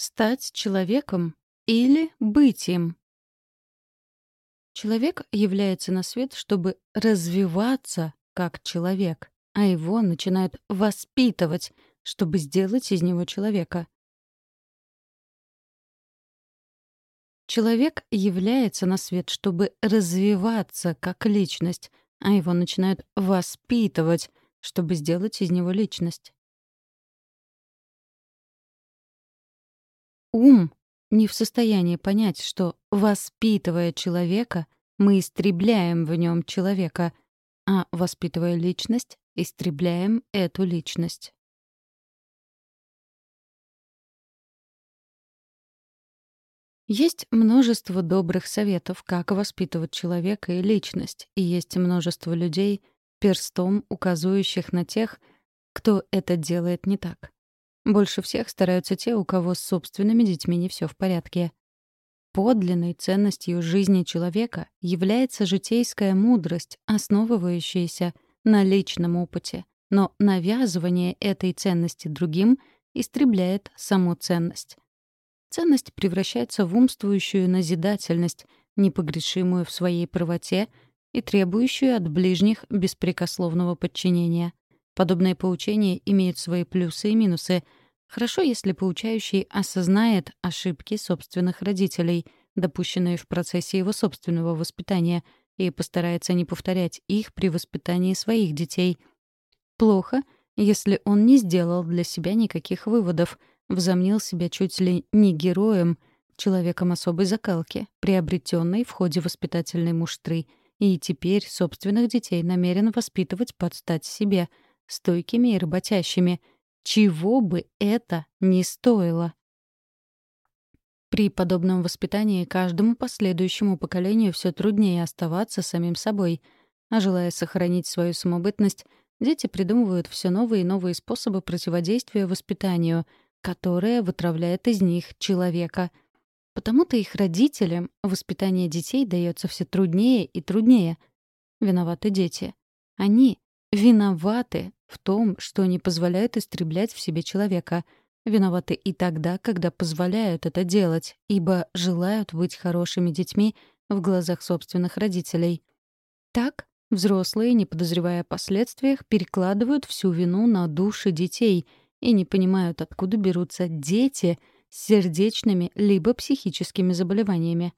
Стать человеком или быть им? Человек является на свет, чтобы развиваться как человек, а его начинают воспитывать, чтобы сделать из него человека. Человек является на свет, чтобы развиваться как личность, а его начинают воспитывать, чтобы сделать из него личность. Ум не в состоянии понять, что, воспитывая человека, мы истребляем в нем человека, а воспитывая личность, истребляем эту личность. Есть множество добрых советов, как воспитывать человека и личность, и есть множество людей, перстом указывающих на тех, кто это делает не так. Больше всех стараются те, у кого с собственными детьми не все в порядке. Подлинной ценностью жизни человека является житейская мудрость, основывающаяся на личном опыте. Но навязывание этой ценности другим истребляет саму ценность. Ценность превращается в умствующую назидательность, непогрешимую в своей правоте и требующую от ближних беспрекословного подчинения. Подобные поучения имеют свои плюсы и минусы — Хорошо, если поучающий осознает ошибки собственных родителей, допущенные в процессе его собственного воспитания, и постарается не повторять их при воспитании своих детей. Плохо, если он не сделал для себя никаких выводов, взомнил себя чуть ли не героем, человеком особой закалки, приобретенной в ходе воспитательной муштры, и теперь собственных детей намерен воспитывать под стать себе, стойкими и работящими — чего бы это ни стоило. При подобном воспитании каждому последующему поколению все труднее оставаться самим собой, а желая сохранить свою самобытность, дети придумывают все новые и новые способы противодействия воспитанию, которое вытравляет из них человека. Потому-то их родителям воспитание детей дается все труднее и труднее. Виноваты дети. Они виноваты в том, что не позволяют истреблять в себе человека. Виноваты и тогда, когда позволяют это делать, ибо желают быть хорошими детьми в глазах собственных родителей. Так, взрослые, не подозревая о последствиях, перекладывают всю вину на души детей и не понимают, откуда берутся дети с сердечными либо психическими заболеваниями.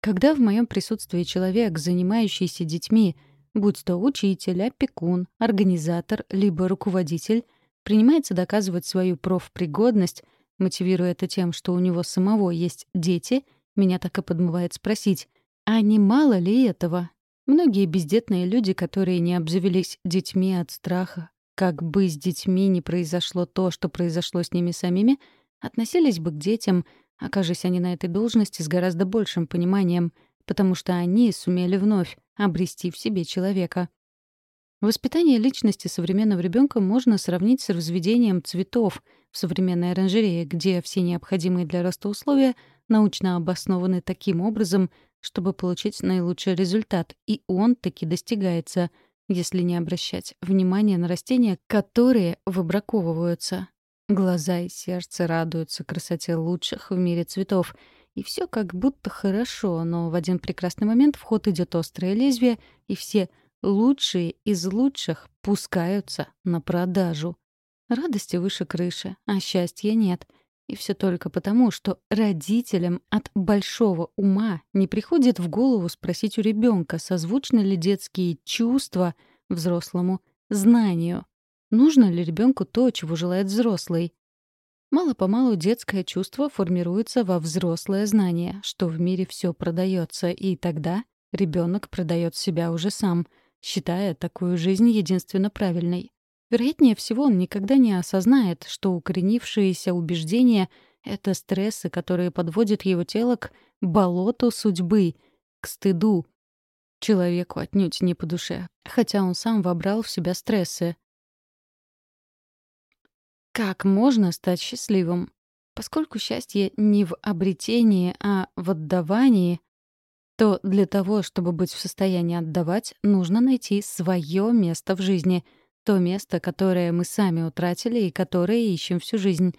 Когда в моем присутствии человек, занимающийся детьми, будь то учитель, опекун, организатор, либо руководитель, принимается доказывать свою профпригодность, мотивируя это тем, что у него самого есть дети, меня так и подмывает спросить, а не мало ли этого? Многие бездетные люди, которые не обзавелись детьми от страха, как бы с детьми не произошло то, что произошло с ними самими, относились бы к детям, окажись они на этой должности с гораздо большим пониманием, потому что они сумели вновь обрести в себе человека. Воспитание личности современного ребенка можно сравнить с разведением цветов в современной оранжерее, где все необходимые для роста условия научно обоснованы таким образом, чтобы получить наилучший результат, и он таки достигается, если не обращать внимания на растения, которые выбраковываются. Глаза и сердце радуются красоте лучших в мире цветов — и все как будто хорошо, но в один прекрасный момент в ход идет острое лезвие, и все лучшие из лучших пускаются на продажу. Радости выше крыши, а счастья нет. И все только потому, что родителям от большого ума не приходит в голову спросить у ребенка, созвучны ли детские чувства взрослому знанию. Нужно ли ребенку то, чего желает взрослый? Мало-помалу детское чувство формируется во взрослое знание, что в мире все продается, и тогда ребенок продает себя уже сам, считая такую жизнь единственно правильной. Вероятнее всего, он никогда не осознает, что укоренившиеся убеждения — это стрессы, которые подводят его тело к болоту судьбы, к стыду. Человеку отнюдь не по душе, хотя он сам вобрал в себя стрессы, как можно стать счастливым? Поскольку счастье не в обретении, а в отдавании, то для того, чтобы быть в состоянии отдавать, нужно найти свое место в жизни, то место, которое мы сами утратили и которое ищем всю жизнь.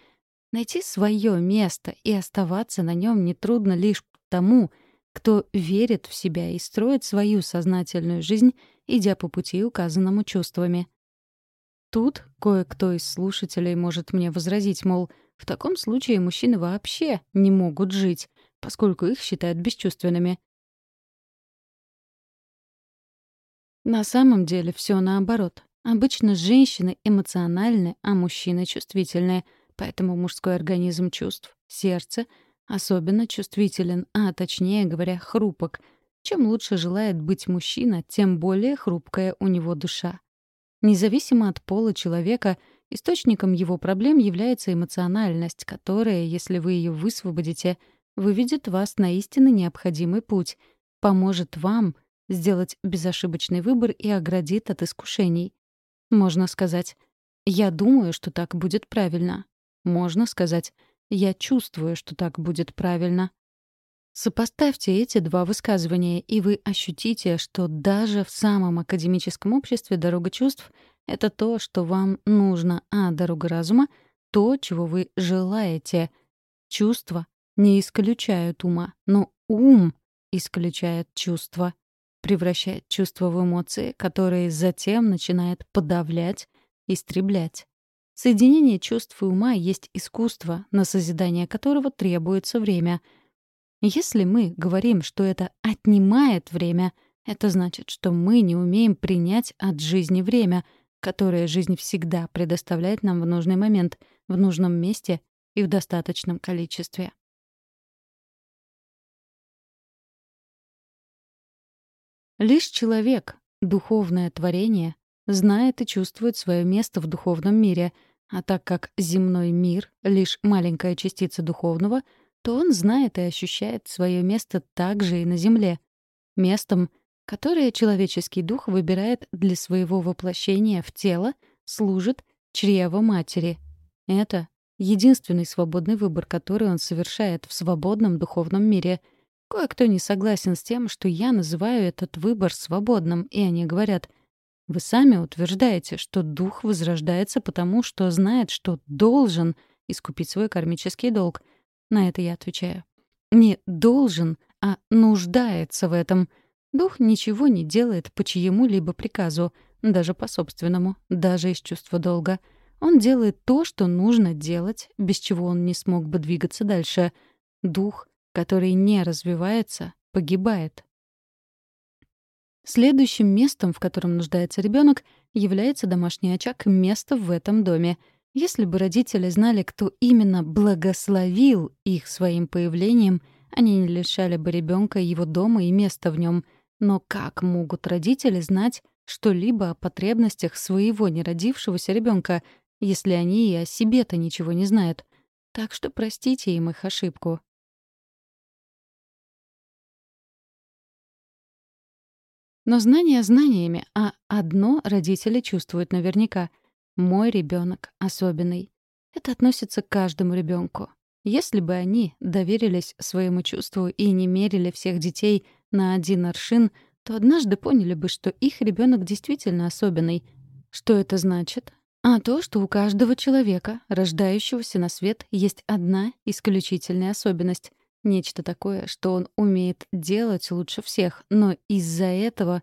Найти свое место и оставаться на нем нетрудно лишь тому, кто верит в себя и строит свою сознательную жизнь, идя по пути, указанному чувствами. Тут кое-кто из слушателей может мне возразить, мол, в таком случае мужчины вообще не могут жить, поскольку их считают бесчувственными. На самом деле все наоборот. Обычно женщины эмоциональны, а мужчины чувствительные, поэтому мужской организм чувств, сердце — особенно чувствителен, а точнее говоря, хрупок. Чем лучше желает быть мужчина, тем более хрупкая у него душа. Независимо от пола человека, источником его проблем является эмоциональность, которая, если вы ее высвободите, выведет вас на истинно необходимый путь, поможет вам сделать безошибочный выбор и оградит от искушений. Можно сказать «я думаю, что так будет правильно». Можно сказать я чувствую, что так будет правильно. Сопоставьте эти два высказывания, и вы ощутите, что даже в самом академическом обществе дорога чувств — это то, что вам нужно, а дорога разума — то, чего вы желаете. Чувства не исключают ума, но ум исключает чувства, превращает чувства в эмоции, которые затем начинает подавлять, истреблять. Соединение чувств и ума есть искусство, на созидание которого требуется время. Если мы говорим, что это отнимает время, это значит, что мы не умеем принять от жизни время, которое жизнь всегда предоставляет нам в нужный момент, в нужном месте и в достаточном количестве. Лишь человек, духовное творение, знает и чувствует свое место в духовном мире, а так как земной мир — лишь маленькая частица духовного, то он знает и ощущает свое место также и на земле. Местом, которое человеческий дух выбирает для своего воплощения в тело, служит чрево матери. Это единственный свободный выбор, который он совершает в свободном духовном мире. Кое-кто не согласен с тем, что я называю этот выбор свободным, и они говорят — вы сами утверждаете, что дух возрождается потому, что знает, что должен искупить свой кармический долг. На это я отвечаю. Не должен, а нуждается в этом. Дух ничего не делает по чьему-либо приказу, даже по собственному, даже из чувства долга. Он делает то, что нужно делать, без чего он не смог бы двигаться дальше. Дух, который не развивается, погибает. Следующим местом, в котором нуждается ребенок, является домашний очаг, место в этом доме. Если бы родители знали, кто именно благословил их своим появлением, они не лишали бы ребенка его дома и места в нем. Но как могут родители знать что-либо о потребностях своего неродившегося ребенка, если они и о себе-то ничего не знают? Так что простите им их ошибку. Но знания знаниями, а одно родители чувствуют наверняка. Мой ребенок особенный. Это относится к каждому ребенку. Если бы они доверились своему чувству и не мерили всех детей на один аршин, то однажды поняли бы, что их ребенок действительно особенный. Что это значит? А то, что у каждого человека, рождающегося на свет, есть одна исключительная особенность — Нечто такое, что он умеет делать лучше всех, но из-за этого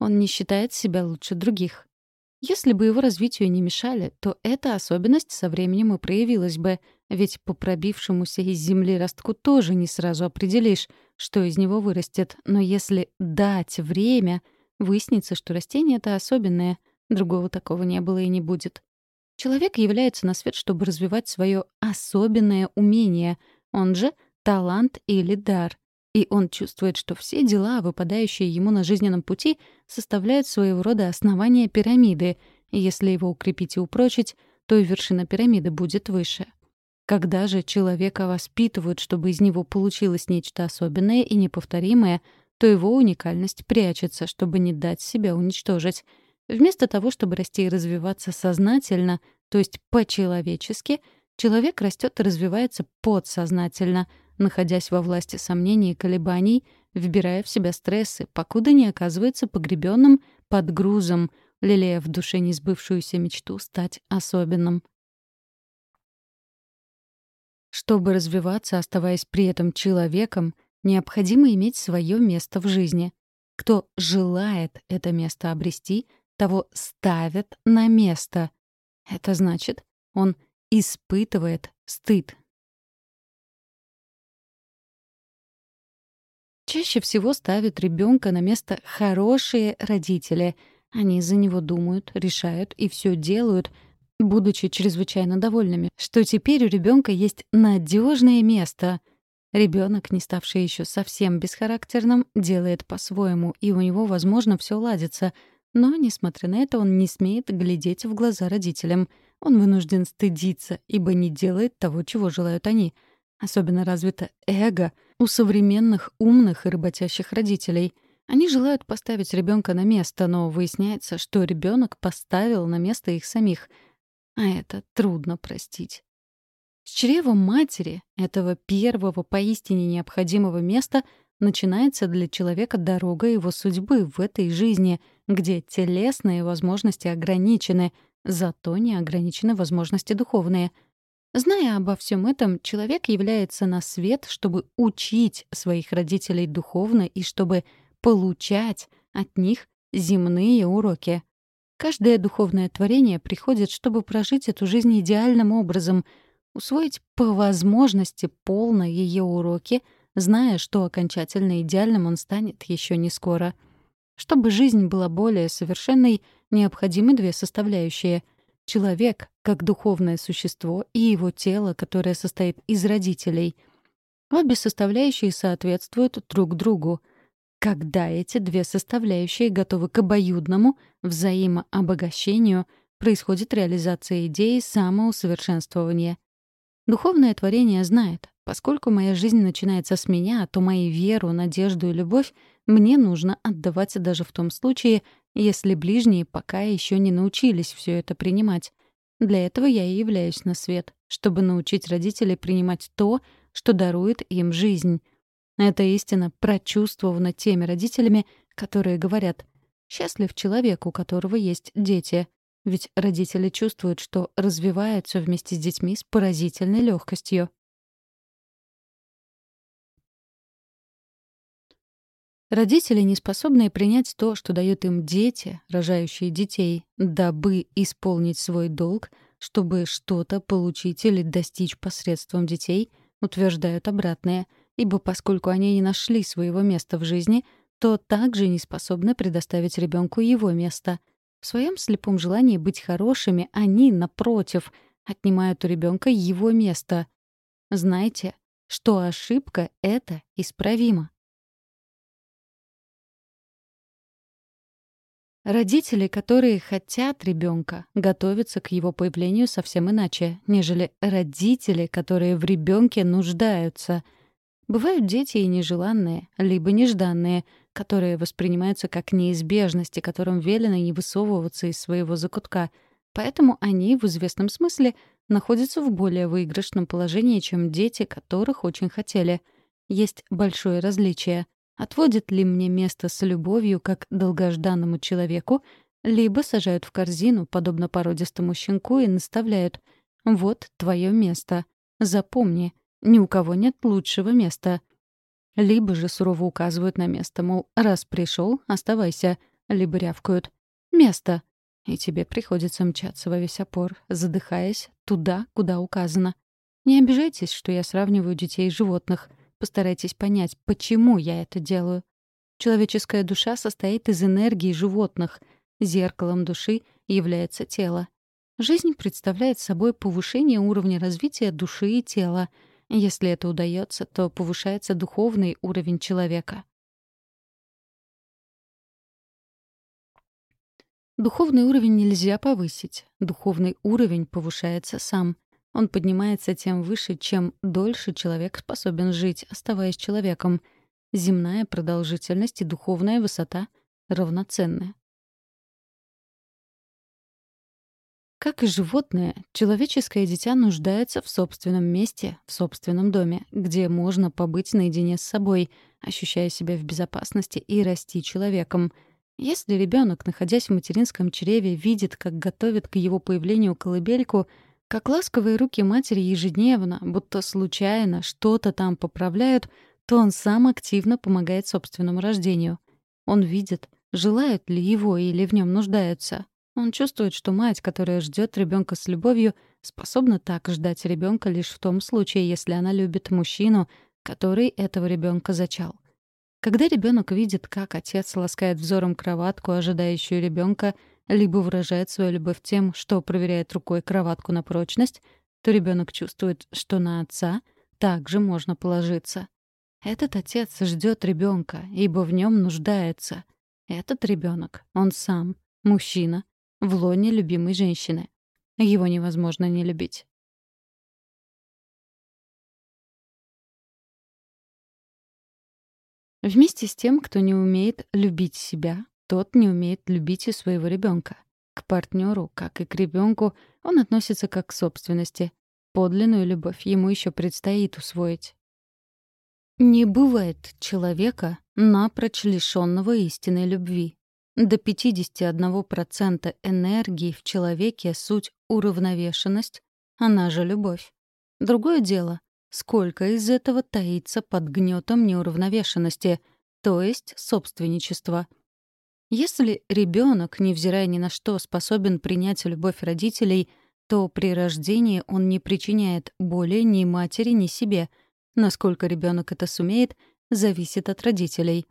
он не считает себя лучше других. Если бы его развитию не мешали, то эта особенность со временем и проявилась бы, ведь по пробившемуся из земли ростку тоже не сразу определишь, что из него вырастет, но если дать время, выяснится, что растение это особенное, другого такого не было и не будет. Человек является на свет, чтобы развивать свое особенное умение, он же — талант или дар. И он чувствует, что все дела, выпадающие ему на жизненном пути, составляют своего рода основание пирамиды, и если его укрепить и упрочить, то и вершина пирамиды будет выше. Когда же человека воспитывают, чтобы из него получилось нечто особенное и неповторимое, то его уникальность прячется, чтобы не дать себя уничтожить. Вместо того, чтобы расти и развиваться сознательно, то есть по-человечески, человек растет и развивается подсознательно — находясь во власти сомнений и колебаний, вбирая в себя стрессы, покуда не оказывается погребенным под грузом, лелея в душе несбывшуюся мечту стать особенным. Чтобы развиваться, оставаясь при этом человеком, необходимо иметь свое место в жизни. Кто желает это место обрести, того ставят на место. Это значит, он испытывает стыд. Чаще всего ставят ребенка на место хорошие родители. Они за него думают, решают и все делают, будучи чрезвычайно довольными, что теперь у ребенка есть надежное место. Ребенок, не ставший еще совсем бесхарактерным, делает по-своему, и у него, возможно, все ладится. Но, несмотря на это, он не смеет глядеть в глаза родителям. Он вынужден стыдиться, ибо не делает того, чего желают они. Особенно развито эго у современных умных и работящих родителей. Они желают поставить ребенка на место, но выясняется, что ребенок поставил на место их самих. А это трудно простить. С чрева матери, этого первого поистине необходимого места, начинается для человека дорога его судьбы в этой жизни, где телесные возможности ограничены, зато не ограничены возможности духовные. Зная обо всем этом, человек является на свет, чтобы учить своих родителей духовно и чтобы получать от них земные уроки. Каждое духовное творение приходит, чтобы прожить эту жизнь идеальным образом — усвоить по возможности полно ее уроки, зная, что окончательно идеальным он станет еще не скоро. Чтобы жизнь была более совершенной, необходимы две составляющие — человек, как духовное существо, и его тело, которое состоит из родителей. Обе составляющие соответствуют друг другу. Когда эти две составляющие готовы к обоюдному взаимообогащению, происходит реализация идеи самоусовершенствования. Духовное творение знает, поскольку моя жизнь начинается с меня, то мою веру, надежду и любовь мне нужно отдавать даже в том случае, если ближние пока еще не научились все это принимать. Для этого я и являюсь на свет, чтобы научить родителей принимать то, что дарует им жизнь. Эта истина прочувствована теми родителями, которые говорят «счастлив человек, у которого есть дети». Ведь родители чувствуют, что развиваются вместе с детьми с поразительной легкостью. Родители, не способные принять то, что дают им дети, рожающие детей, дабы исполнить свой долг, чтобы что-то получить или достичь посредством детей, утверждают обратное, ибо поскольку они не нашли своего места в жизни, то также не способны предоставить ребенку его место — в своем слепом желании быть хорошими они, напротив, отнимают у ребенка его место. Знайте, что ошибка — это исправимо. Родители, которые хотят ребенка, готовятся к его появлению совсем иначе, нежели родители, которые в ребенке нуждаются. Бывают дети и нежеланные, либо нежданные, которые воспринимаются как неизбежности, которым велено не высовываться из своего закутка. Поэтому они, в известном смысле, находятся в более выигрышном положении, чем дети, которых очень хотели. Есть большое различие. Отводят ли мне место с любовью, как долгожданному человеку, либо сажают в корзину, подобно породистому щенку, и наставляют «Вот твое место. Запомни, ни у кого нет лучшего места. Либо же сурово указывают на место, мол, раз пришел, оставайся. Либо рявкают «Место!» И тебе приходится мчаться во весь опор, задыхаясь туда, куда указано. Не обижайтесь, что я сравниваю детей и животных. Постарайтесь понять, почему я это делаю. Человеческая душа состоит из энергии животных. Зеркалом души является тело. Жизнь представляет собой повышение уровня развития души и тела — если это удается, то повышается духовный уровень человека. Духовный уровень нельзя повысить. Духовный уровень повышается сам. Он поднимается тем выше, чем дольше человек способен жить, оставаясь человеком. Земная продолжительность и духовная высота равноценны. Как и животное, человеческое дитя нуждается в собственном месте, в собственном доме, где можно побыть наедине с собой, ощущая себя в безопасности и расти человеком. Если ребенок, находясь в материнском чреве, видит, как готовят к его появлению колыбельку, Как ласковые руки матери ежедневно, будто случайно, что-то там поправляют, то он сам активно помогает собственному рождению. Он видит, желают ли его или в нем нуждаются. Он чувствует, что мать, которая ждет ребенка с любовью, способна так ждать ребенка лишь в том случае, если она любит мужчину, который этого ребенка зачал. Когда ребенок видит, как отец ласкает взором кроватку, ожидающую ребенка, либо выражает свою любовь тем, что проверяет рукой кроватку на прочность, то ребенок чувствует, что на отца также можно положиться. Этот отец ждет ребенка, ибо в нем нуждается. Этот ребенок, он сам, мужчина, в лоне любимой женщины. Его невозможно не любить. Вместе с тем, кто не умеет любить себя, тот не умеет любить и своего ребенка. К партнеру, как и к ребенку, он относится как к собственности. Подлинную любовь ему еще предстоит усвоить. Не бывает человека, напрочь лишенного истинной любви. До 51% энергии в человеке суть уравновешенность, она же любовь. Другое дело, сколько из этого таится под гнетом неуравновешенности, то есть собственничества. Если ребенок, невзирая ни на что, способен принять любовь родителей, то при рождении он не причиняет боли ни матери, ни себе. Насколько ребенок это сумеет, зависит от родителей.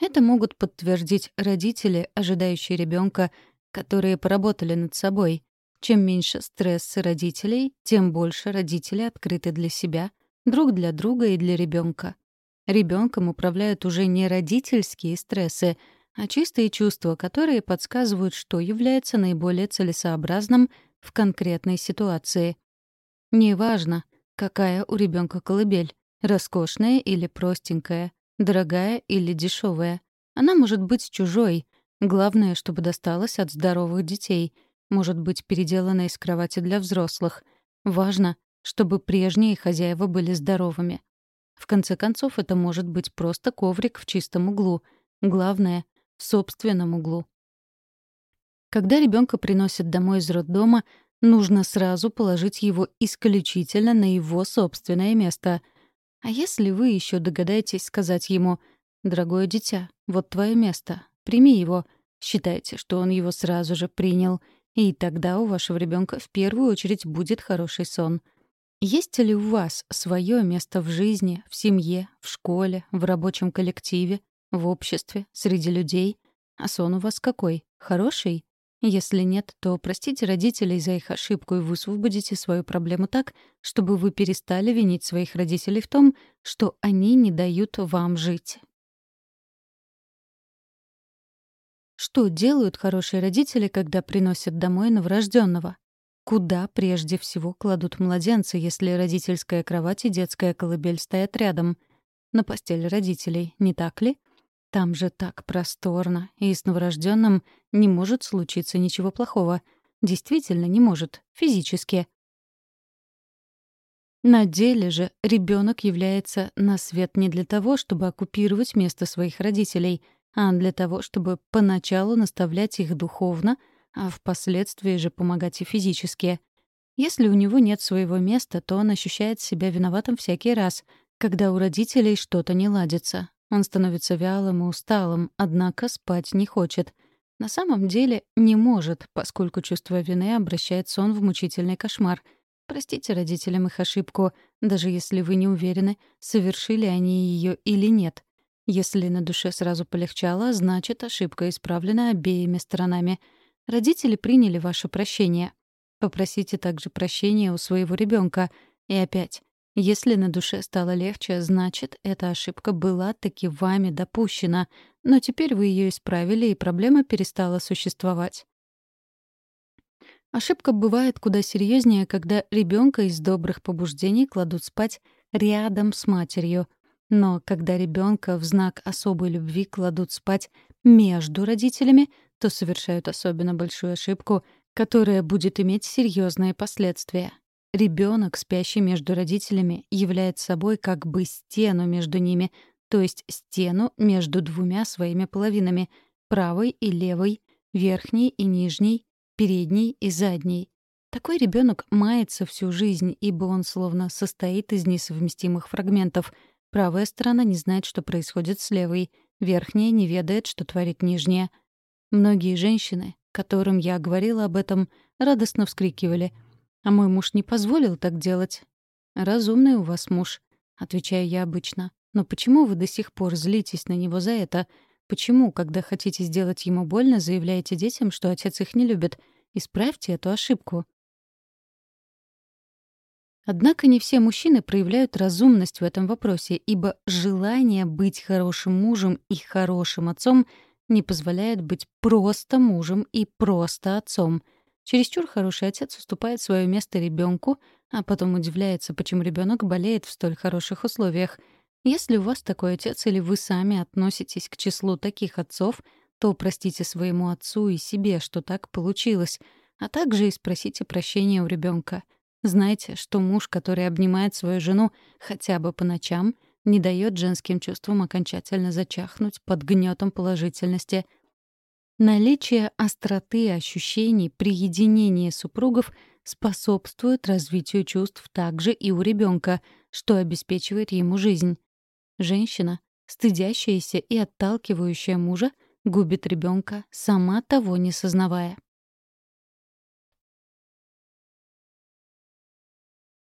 Это могут подтвердить родители, ожидающие ребенка, которые поработали над собой. Чем меньше стресса родителей, тем больше родители открыты для себя, друг для друга и для ребенка. Ребенком управляют уже не родительские стрессы, а чистые чувства, которые подсказывают, что является наиболее целесообразным в конкретной ситуации. Неважно, какая у ребенка колыбель, роскошная или простенькая, дорогая или дешевая. Она может быть чужой. Главное, чтобы досталась от здоровых детей. Может быть переделана из кровати для взрослых. Важно, чтобы прежние хозяева были здоровыми. В конце концов, это может быть просто коврик в чистом углу. Главное — в собственном углу. Когда ребенка приносят домой из роддома, нужно сразу положить его исключительно на его собственное место. А если вы еще догадаетесь сказать ему «Дорогое дитя, вот твое место, прими его», считайте, что он его сразу же принял, и тогда у вашего ребенка в первую очередь будет хороший сон — есть ли у вас свое место в жизни, в семье, в школе, в рабочем коллективе, в обществе, среди людей? А сон у вас какой? Хороший? Если нет, то простите родителей за их ошибку и высвободите свою проблему так, чтобы вы перестали винить своих родителей в том, что они не дают вам жить. Что делают хорошие родители, когда приносят домой новорожденного? Куда прежде всего кладут младенца, если родительская кровать и детская колыбель стоят рядом? На постель родителей, не так ли? Там же так просторно, и с новорожденным не может случиться ничего плохого. Действительно не может, физически. На деле же ребенок является на свет не для того, чтобы оккупировать место своих родителей, а для того, чтобы поначалу наставлять их духовно — а впоследствии же помогать и физически. Если у него нет своего места, то он ощущает себя виноватым всякий раз, когда у родителей что-то не ладится. Он становится вялым и усталым, однако спать не хочет. На самом деле не может, поскольку чувство вины обращает сон в мучительный кошмар. Простите родителям их ошибку, даже если вы не уверены, совершили они ее или нет. Если на душе сразу полегчало, значит, ошибка исправлена обеими сторонами — Родители приняли ваше прощение. Попросите также прощения у своего ребенка. И опять, если на душе стало легче, значит, эта ошибка была таки вами допущена, но теперь вы ее исправили, и проблема перестала существовать. Ошибка бывает куда серьезнее, когда ребенка из добрых побуждений кладут спать рядом с матерью. Но когда ребенка в знак особой любви кладут спать между родителями, то совершают особенно большую ошибку, которая будет иметь серьезные последствия. Ребенок, спящий между родителями, является собой как бы стену между ними, то есть стену между двумя своими половинами — правой и левой, верхней и нижней, передней и задней. Такой ребенок мается всю жизнь, ибо он словно состоит из несовместимых фрагментов. Правая сторона не знает, что происходит с левой, верхняя не ведает, что творит нижняя. Многие женщины, которым я говорила об этом, радостно вскрикивали. «А мой муж не позволил так делать». «Разумный у вас муж», — отвечаю я обычно. «Но почему вы до сих пор злитесь на него за это? Почему, когда хотите сделать ему больно, заявляете детям, что отец их не любит? Исправьте эту ошибку». Однако не все мужчины проявляют разумность в этом вопросе, ибо желание быть хорошим мужем и хорошим отцом не позволяет быть просто мужем и просто отцом. Чересчур хороший отец уступает свое место ребенку, а потом удивляется, почему ребенок болеет в столь хороших условиях. Если у вас такой отец или вы сами относитесь к числу таких отцов, то простите своему отцу и себе, что так получилось, а также и спросите прощения у ребенка — Знайте, что муж, который обнимает свою жену хотя бы по ночам, не дает женским чувствам окончательно зачахнуть под гнетом положительности. Наличие остроты ощущений при единении супругов способствует развитию чувств также и у ребенка, что обеспечивает ему жизнь. Женщина, стыдящаяся и отталкивающая мужа, губит ребенка, сама того не сознавая.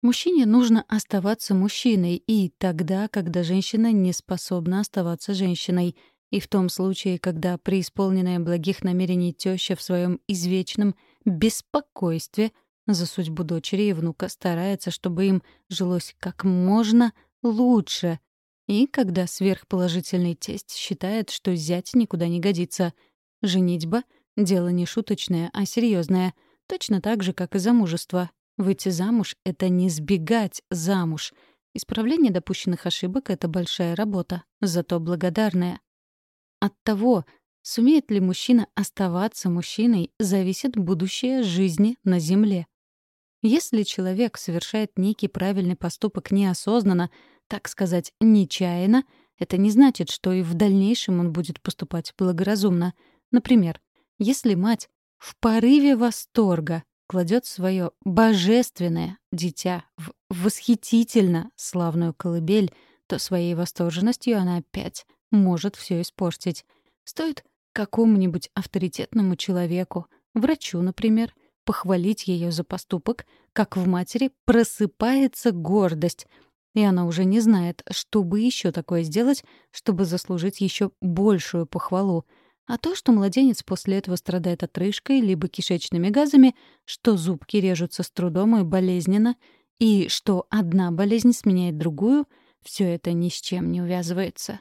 Мужчине нужно оставаться мужчиной и тогда, когда женщина не способна оставаться женщиной, и в том случае, когда преисполненная благих намерений теща в своем извечном беспокойстве за судьбу дочери и внука старается, чтобы им жилось как можно лучше, и когда сверхположительный тесть считает, что зять никуда не годится. Женитьба — дело не шуточное, а серьезное, точно так же, как и замужество, Выйти замуж — это не сбегать замуж. Исправление допущенных ошибок — это большая работа, зато благодарная. От того, сумеет ли мужчина оставаться мужчиной, зависит будущее жизни на Земле. Если человек совершает некий правильный поступок неосознанно, так сказать, нечаянно, это не значит, что и в дальнейшем он будет поступать благоразумно. Например, если мать в порыве восторга кладет свое божественное дитя в восхитительно славную колыбель, то своей восторженностью она опять может все испортить. Стоит какому-нибудь авторитетному человеку, врачу, например, похвалить ее за поступок, как в матери просыпается гордость, и она уже не знает, что бы еще такое сделать, чтобы заслужить еще большую похвалу — а то, что младенец после этого страдает отрыжкой либо кишечными газами, что зубки режутся с трудом и болезненно, и что одна болезнь сменяет другую, все это ни с чем не увязывается.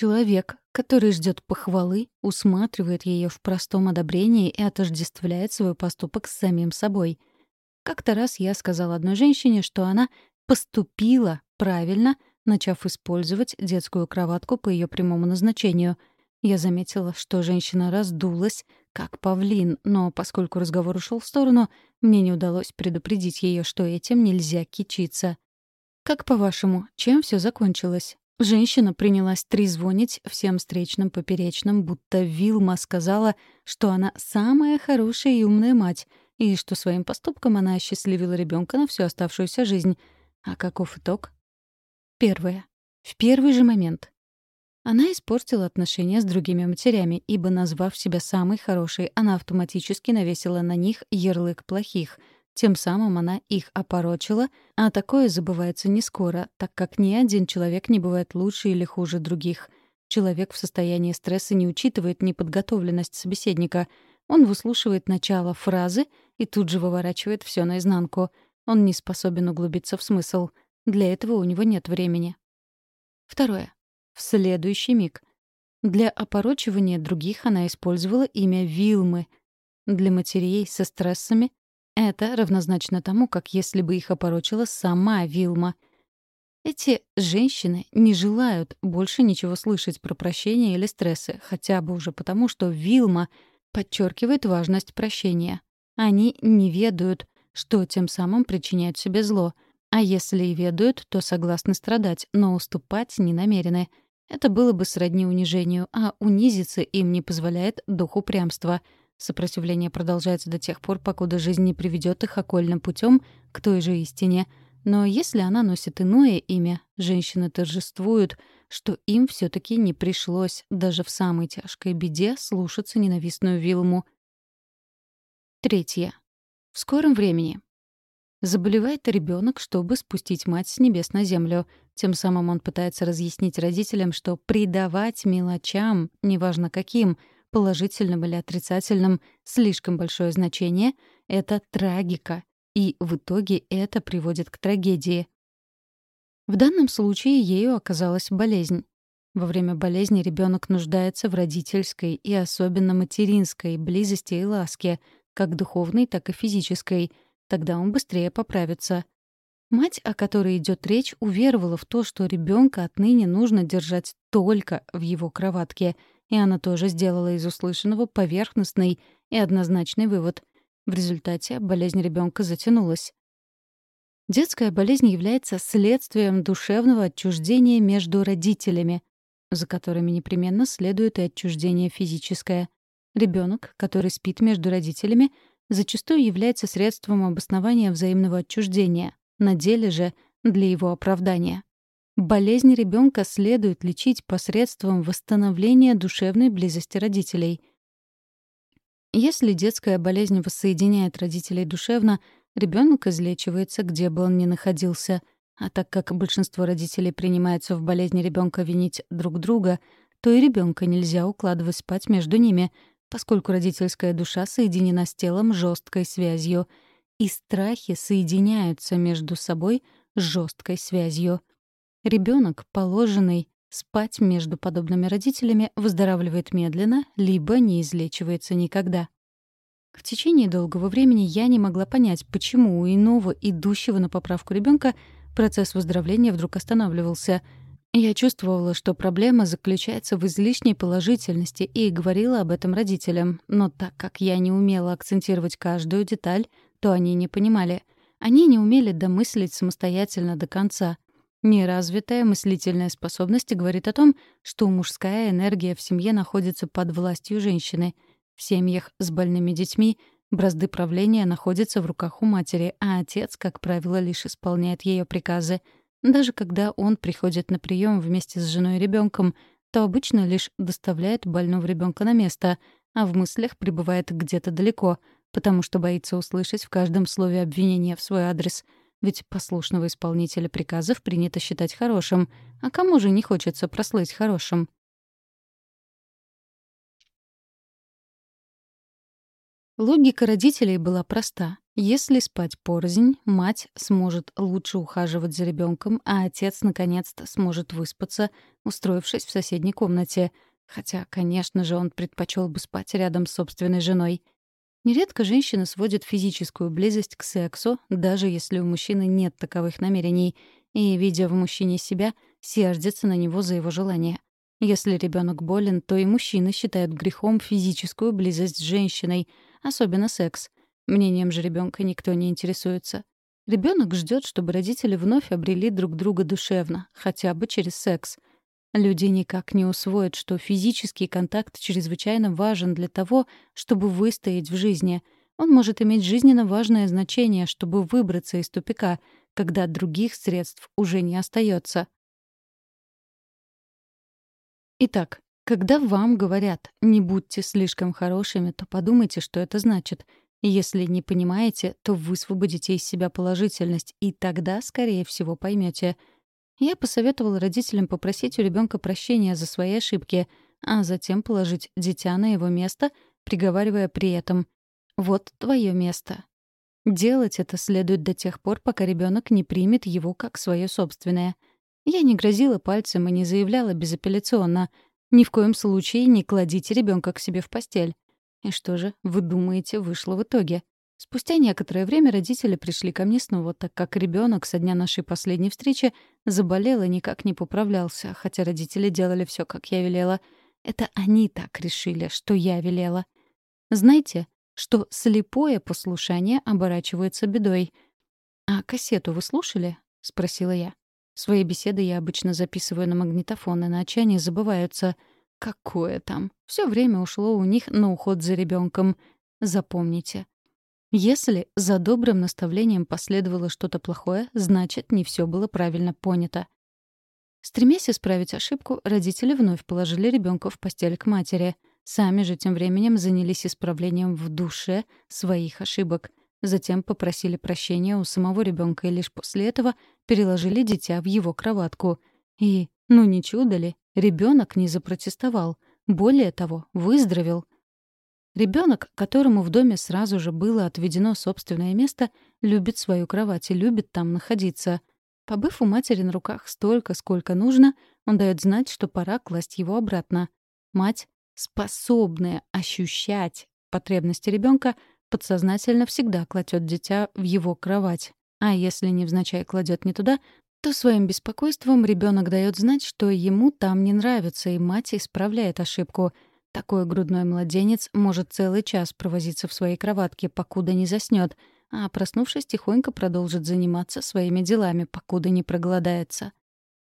Человек, который ждет похвалы, усматривает ее в простом одобрении и отождествляет свой поступок с самим собой. Как-то раз я сказала одной женщине, что она поступила правильно — начав использовать детскую кроватку по ее прямому назначению. Я заметила, что женщина раздулась, как павлин, но поскольку разговор ушел в сторону, мне не удалось предупредить ее, что этим нельзя кичиться. «Как по-вашему, чем все закончилось?» Женщина принялась трезвонить всем встречным поперечным, будто Вилма сказала, что она самая хорошая и умная мать, и что своим поступком она осчастливила ребенка на всю оставшуюся жизнь. А каков итог? Первое. В первый же момент. Она испортила отношения с другими матерями, ибо, назвав себя самой хорошей, она автоматически навесила на них ярлык плохих. Тем самым она их опорочила, а такое забывается не скоро, так как ни один человек не бывает лучше или хуже других. Человек в состоянии стресса не учитывает неподготовленность собеседника. Он выслушивает начало фразы и тут же выворачивает все наизнанку. Он не способен углубиться в смысл — для этого у него нет времени. Второе. В следующий миг. Для опорочивания других она использовала имя Вилмы. Для матерей со стрессами это равнозначно тому, как если бы их опорочила сама Вилма. Эти женщины не желают больше ничего слышать про прощение или стрессы, хотя бы уже потому, что Вилма подчеркивает важность прощения. Они не ведают, что тем самым причиняют себе зло — а если и ведают, то согласны страдать, но уступать не намерены. Это было бы сродни унижению, а унизиться им не позволяет дух упрямства. Сопротивление продолжается до тех пор, покуда жизнь не приведет их окольным путем к той же истине. Но если она носит иное имя, женщины торжествуют, что им все таки не пришлось даже в самой тяжкой беде слушаться ненавистную Вилму. Третье. В скором времени. Заболевает ребенок, чтобы спустить мать с небес на землю. Тем самым он пытается разъяснить родителям, что придавать мелочам, неважно каким, положительным или отрицательным, слишком большое значение — это трагика, и в итоге это приводит к трагедии. В данном случае ею оказалась болезнь. Во время болезни ребенок нуждается в родительской и особенно материнской близости и ласке, как духовной, так и физической — Тогда он быстрее поправится. Мать, о которой идет речь, уверовала в то, что ребенка отныне нужно держать только в его кроватке, и она тоже сделала из услышанного поверхностный и однозначный вывод. В результате болезнь ребенка затянулась. Детская болезнь является следствием душевного отчуждения между родителями, за которыми непременно следует и отчуждение физическое. Ребенок, который спит между родителями, зачастую является средством обоснования взаимного отчуждения, на деле же для его оправдания. Болезнь ребенка следует лечить посредством восстановления душевной близости родителей. Если детская болезнь воссоединяет родителей душевно, ребенок излечивается, где бы он ни находился. А так как большинство родителей принимаются в болезни ребенка винить друг друга, то и ребенка нельзя укладывать спать между ними — поскольку родительская душа соединена с телом жесткой связью, и страхи соединяются между собой жесткой связью. Ребенок, положенный спать между подобными родителями, выздоравливает медленно, либо не излечивается никогда. В течение долгого времени я не могла понять, почему у иного, идущего на поправку ребенка, процесс выздоровления вдруг останавливался — я чувствовала, что проблема заключается в излишней положительности и говорила об этом родителям, но так как я не умела акцентировать каждую деталь, то они не понимали. Они не умели домыслить самостоятельно до конца. Неразвитая мыслительная способность говорит о том, что мужская энергия в семье находится под властью женщины. В семьях с больными детьми бразды правления находятся в руках у матери, а отец, как правило, лишь исполняет ее приказы — даже когда он приходит на прием вместе с женой и ребенком, то обычно лишь доставляет больного ребенка на место, а в мыслях пребывает где-то далеко, потому что боится услышать в каждом слове обвинения в свой адрес. Ведь послушного исполнителя приказов принято считать хорошим, а кому же не хочется прослыть хорошим? Логика родителей была проста. Если спать порознь, мать сможет лучше ухаживать за ребенком, а отец наконец-то сможет выспаться, устроившись в соседней комнате. Хотя, конечно же, он предпочел бы спать рядом с собственной женой. Нередко женщина сводит физическую близость к сексу, даже если у мужчины нет таковых намерений, и, видя в мужчине себя, сердится на него за его желание. Если ребенок болен, то и мужчины считают грехом физическую близость с женщиной, особенно секс — Мнением же ребенка никто не интересуется. Ребенок ждет, чтобы родители вновь обрели друг друга душевно, хотя бы через секс. Люди никак не усвоят, что физический контакт чрезвычайно важен для того, чтобы выстоять в жизни. Он может иметь жизненно важное значение, чтобы выбраться из тупика, когда других средств уже не остается. Итак, когда вам говорят «не будьте слишком хорошими», то подумайте, что это значит — если не понимаете, то высвободите из себя положительность, и тогда, скорее всего, поймете. Я посоветовала родителям попросить у ребенка прощения за свои ошибки, а затем положить дитя на его место, приговаривая при этом «Вот твое место». Делать это следует до тех пор, пока ребенок не примет его как свое собственное. Я не грозила пальцем и не заявляла безапелляционно «Ни в коем случае не кладите ребенка к себе в постель». И что же, вы думаете, вышло в итоге? Спустя некоторое время родители пришли ко мне снова, так как ребенок со дня нашей последней встречи заболел и никак не поправлялся, хотя родители делали все, как я велела. Это они так решили, что я велела. Знаете, что слепое послушание оборачивается бедой. «А кассету вы слушали?» — спросила я. Свои беседы я обычно записываю на магнитофон, иначе они забываются. Какое там? Все время ушло у них на уход за ребенком. Запомните. Если за добрым наставлением последовало что-то плохое, значит, не все было правильно понято. Стремясь исправить ошибку, родители вновь положили ребенка в постель к матери. Сами же тем временем занялись исправлением в душе своих ошибок. Затем попросили прощения у самого ребенка и лишь после этого переложили дитя в его кроватку. И, ну не чудо ли, ребенок не запротестовал. Более того, выздоровел. Ребенок, которому в доме сразу же было отведено собственное место, любит свою кровать и любит там находиться. Побыв у матери на руках столько, сколько нужно, он дает знать, что пора класть его обратно. Мать, способная ощущать потребности ребенка, подсознательно всегда кладет дитя в его кровать. А если невзначай кладет не туда, то своим беспокойством ребенок дает знать, что ему там не нравится, и мать исправляет ошибку — такой грудной младенец может целый час провозиться в своей кроватке, покуда не заснёт, а, проснувшись, тихонько продолжит заниматься своими делами, покуда не проголодается.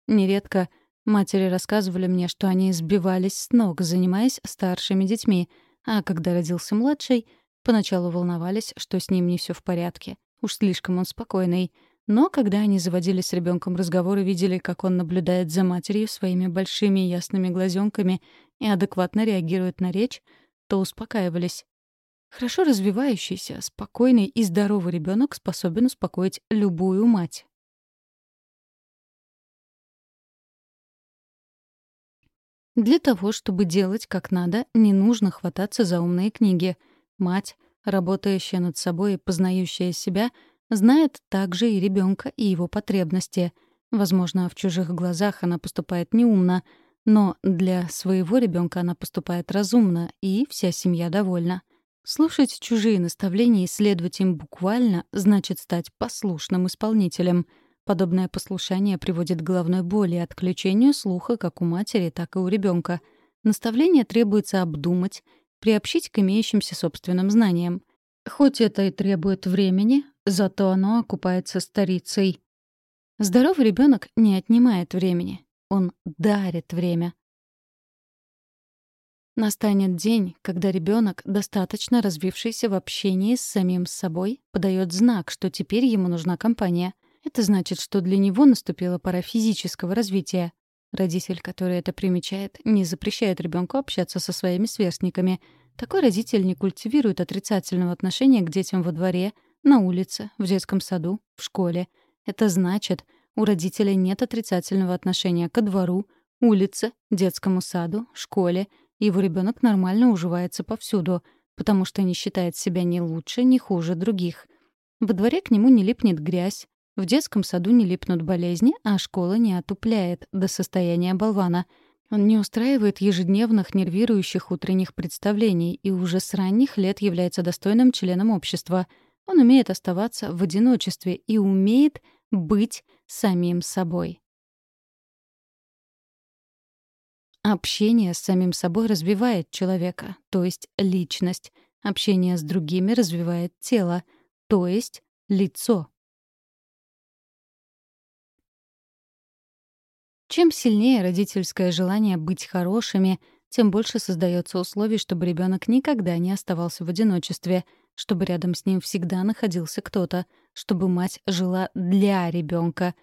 Нередко матери рассказывали мне, что они сбивались с ног, занимаясь старшими детьми, а когда родился младший, поначалу волновались, что с ним не всё в порядке. Уж слишком он спокойный — но когда они заводили с ребенком разговор и видели, как он наблюдает за матерью своими большими ясными глазенками и адекватно реагирует на речь, то успокаивались. Хорошо развивающийся, спокойный и здоровый ребенок способен успокоить любую мать. Для того, чтобы делать как надо, не нужно хвататься за умные книги. Мать, работающая над собой и познающая себя — Знает также и ребенка, и его потребности. Возможно, в чужих глазах она поступает неумно, но для своего ребенка она поступает разумно, и вся семья довольна. Слушать чужие наставления и следовать им буквально значит стать послушным исполнителем. Подобное послушание приводит к головной боли и отключению слуха как у матери, так и у ребенка. Наставление требуется обдумать, приобщить к имеющимся собственным знаниям. Хоть это и требует времени, Зато оно окупается старицей. Здоровый ребенок не отнимает времени. Он дарит время. Настанет день, когда ребенок, достаточно развившийся в общении с самим собой, подает знак, что теперь ему нужна компания. Это значит, что для него наступила пора физического развития. Родитель, который это примечает, не запрещает ребенку общаться со своими сверстниками. Такой родитель не культивирует отрицательного отношения к детям во дворе — на улице, в детском саду, в школе. Это значит, у родителя нет отрицательного отношения ко двору, улице, детскому саду, школе. Его ребенок нормально уживается повсюду, потому что не считает себя ни лучше, ни хуже других. Во дворе к нему не липнет грязь, в детском саду не липнут болезни, а школа не отупляет до состояния болвана. Он не устраивает ежедневных нервирующих утренних представлений и уже с ранних лет является достойным членом общества — он умеет оставаться в одиночестве и умеет быть самим собой. Общение с самим собой развивает человека, то есть личность. Общение с другими развивает тело, то есть лицо. Чем сильнее родительское желание быть хорошими, тем больше создается условий, чтобы ребенок никогда не оставался в одиночестве — чтобы рядом с ним всегда находился кто-то, чтобы мать жила для ребенка.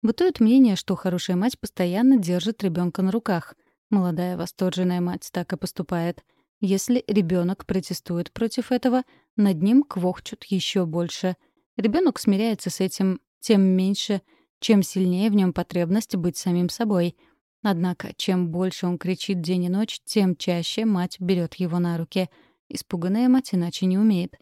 Бытует мнение, что хорошая мать постоянно держит ребенка на руках. Молодая восторженная мать так и поступает. Если ребенок протестует против этого, над ним квохчут еще больше. Ребенок смиряется с этим тем меньше, чем сильнее в нем потребность быть самим собой. Однако, чем больше он кричит день и ночь, тем чаще мать берет его на руки — Испуганная мать иначе не умеет.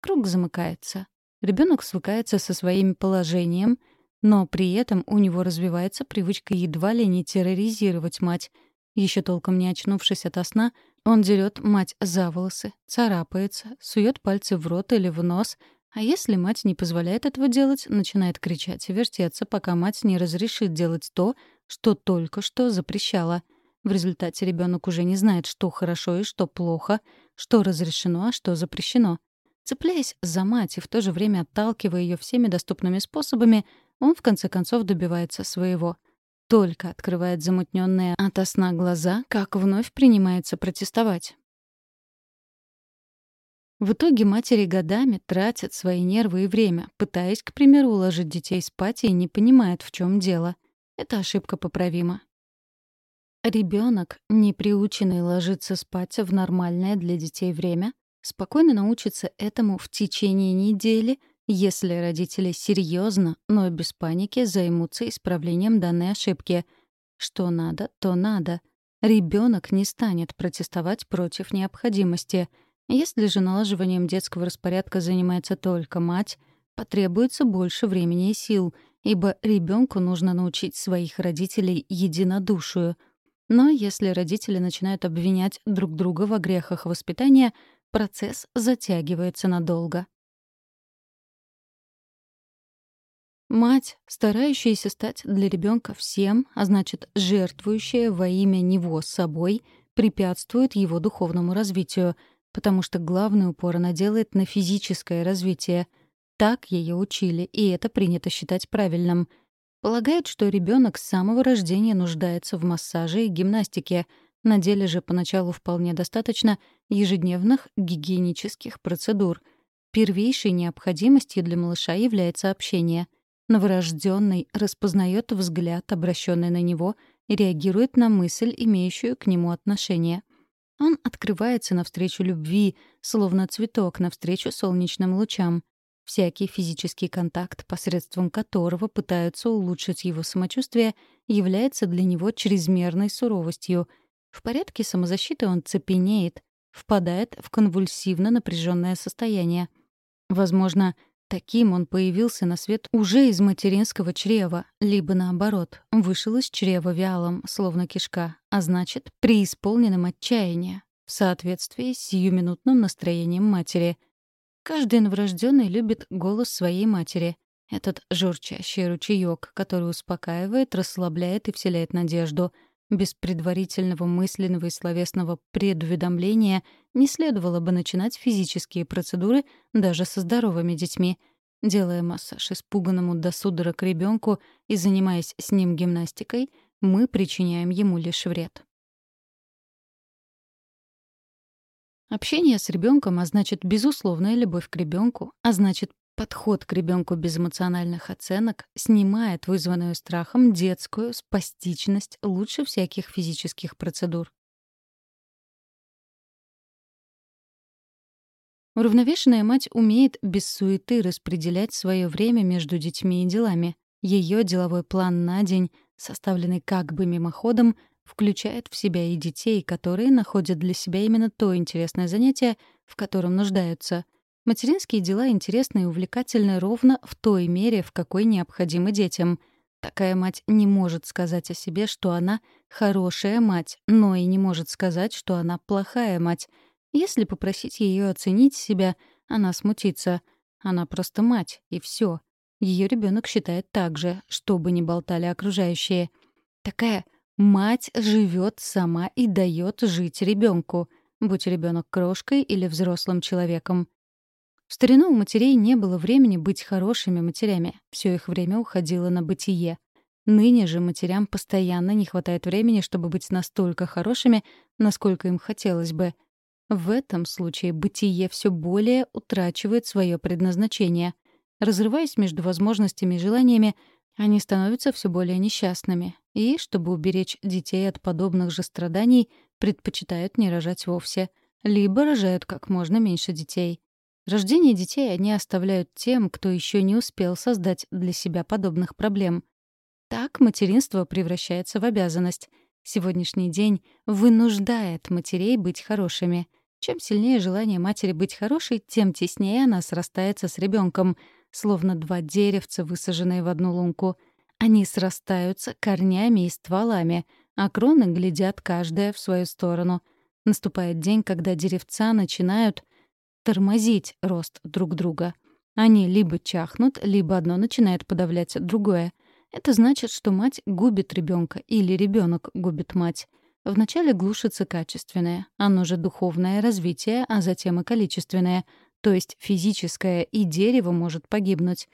Круг замыкается. Ребенок свыкается со своим положением, но при этом у него развивается привычка едва ли не терроризировать мать. Еще толком не очнувшись от сна, он дерет мать за волосы, царапается, сует пальцы в рот или в нос, а если мать не позволяет этого делать, начинает кричать и вертеться, пока мать не разрешит делать то, что только что запрещала. В результате ребенок уже не знает, что хорошо и что плохо, что разрешено, а что запрещено. Цепляясь за мать и в то же время отталкивая ее всеми доступными способами, он в конце концов добивается своего. Только открывает замутненные от сна глаза, как вновь принимается протестовать. В итоге матери годами тратят свои нервы и время, пытаясь, к примеру, уложить детей спать и не понимают, в чем дело. Это ошибка поправима. Ребенок, не приученный ложиться спать в нормальное для детей время, спокойно научится этому в течение недели, если родители серьезно, но без паники займутся исправлением данной ошибки. Что надо, то надо. Ребенок не станет протестовать против необходимости — если же налаживанием детского распорядка занимается только мать, потребуется больше времени и сил, ибо ребенку нужно научить своих родителей единодушию. Но если родители начинают обвинять друг друга во грехах воспитания, процесс затягивается надолго. Мать, старающаяся стать для ребенка всем, а значит, жертвующая во имя него собой, препятствует его духовному развитию — потому что главный упор она делает на физическое развитие. Так ее учили, и это принято считать правильным. Полагает, что ребенок с самого рождения нуждается в массаже и гимнастике. На деле же поначалу вполне достаточно ежедневных гигиенических процедур. Первейшей необходимостью для малыша является общение. Новорожденный распознает взгляд, обращенный на него, и реагирует на мысль, имеющую к нему отношение. Он открывается навстречу любви, словно цветок навстречу солнечным лучам. Всякий физический контакт, посредством которого пытаются улучшить его самочувствие, является для него чрезмерной суровостью. В порядке самозащиты он цепенеет, впадает в конвульсивно напряженное состояние. Возможно, Таким он появился на свет уже из материнского чрева, либо наоборот, вышел из чрева вялым, словно кишка, а значит, преисполненным отчаяния, в соответствии с сиюминутным настроением матери. Каждый новорожденный любит голос своей матери. Этот журчащий ручеёк, который успокаивает, расслабляет и вселяет надежду — без предварительного мысленного и словесного предуведомления не следовало бы начинать физические процедуры даже со здоровыми детьми. Делая массаж испуганному до судорог ребенку и занимаясь с ним гимнастикой, мы причиняем ему лишь вред. Общение с ребенком, а значит, безусловная любовь к ребенку, а значит, Подход к ребенку без эмоциональных оценок снимает вызванную страхом детскую спастичность лучше всяких физических процедур. Уравновешенная мать умеет без суеты распределять свое время между детьми и делами. Ее деловой план на день, составленный как бы мимоходом, включает в себя и детей, которые находят для себя именно то интересное занятие, в котором нуждаются — Материнские дела интересны и увлекательны ровно в той мере, в какой необходимы детям. Такая мать не может сказать о себе, что она хорошая мать, но и не может сказать, что она плохая мать. Если попросить ее оценить себя, она смутится. Она просто мать, и все. Ее ребенок считает так же, что бы болтали окружающие. Такая мать живет сама и дает жить ребенку, будь ребенок крошкой или взрослым человеком. В старину у матерей не было времени быть хорошими матерями. Все их время уходило на бытие. Ныне же матерям постоянно не хватает времени, чтобы быть настолько хорошими, насколько им хотелось бы. В этом случае бытие все более утрачивает свое предназначение. Разрываясь между возможностями и желаниями, они становятся все более несчастными. И, чтобы уберечь детей от подобных же страданий, предпочитают не рожать вовсе. Либо рожают как можно меньше детей. Рождение детей они оставляют тем, кто еще не успел создать для себя подобных проблем. Так материнство превращается в обязанность. Сегодняшний день вынуждает матерей быть хорошими. Чем сильнее желание матери быть хорошей, тем теснее она срастается с ребенком, словно два деревца, высаженные в одну лунку. Они срастаются корнями и стволами, а кроны глядят каждая в свою сторону. Наступает день, когда деревца начинают тормозить рост друг друга. Они либо чахнут, либо одно начинает подавлять другое. Это значит, что мать губит ребенка или ребенок губит мать. Вначале глушится качественное, оно же духовное развитие, а затем и количественное, то есть физическое, и дерево может погибнуть.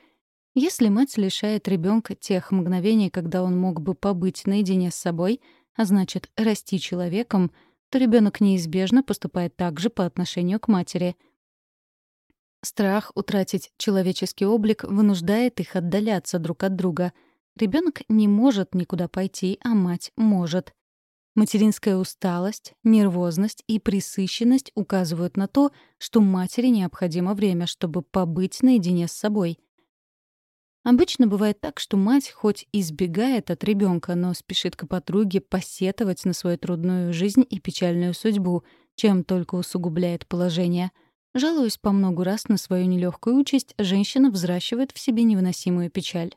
Если мать лишает ребенка тех мгновений, когда он мог бы побыть наедине с собой, а значит, расти человеком, то ребенок неизбежно поступает так же по отношению к матери. Страх утратить человеческий облик вынуждает их отдаляться друг от друга. Ребенок не может никуда пойти, а мать может. Материнская усталость, нервозность и присыщенность указывают на то, что матери необходимо время, чтобы побыть наедине с собой. Обычно бывает так, что мать хоть избегает от ребенка, но спешит к подруге посетовать на свою трудную жизнь и печальную судьбу, чем только усугубляет положение. Жалуясь по многу раз на свою нелегкую участь, женщина взращивает в себе невыносимую печаль.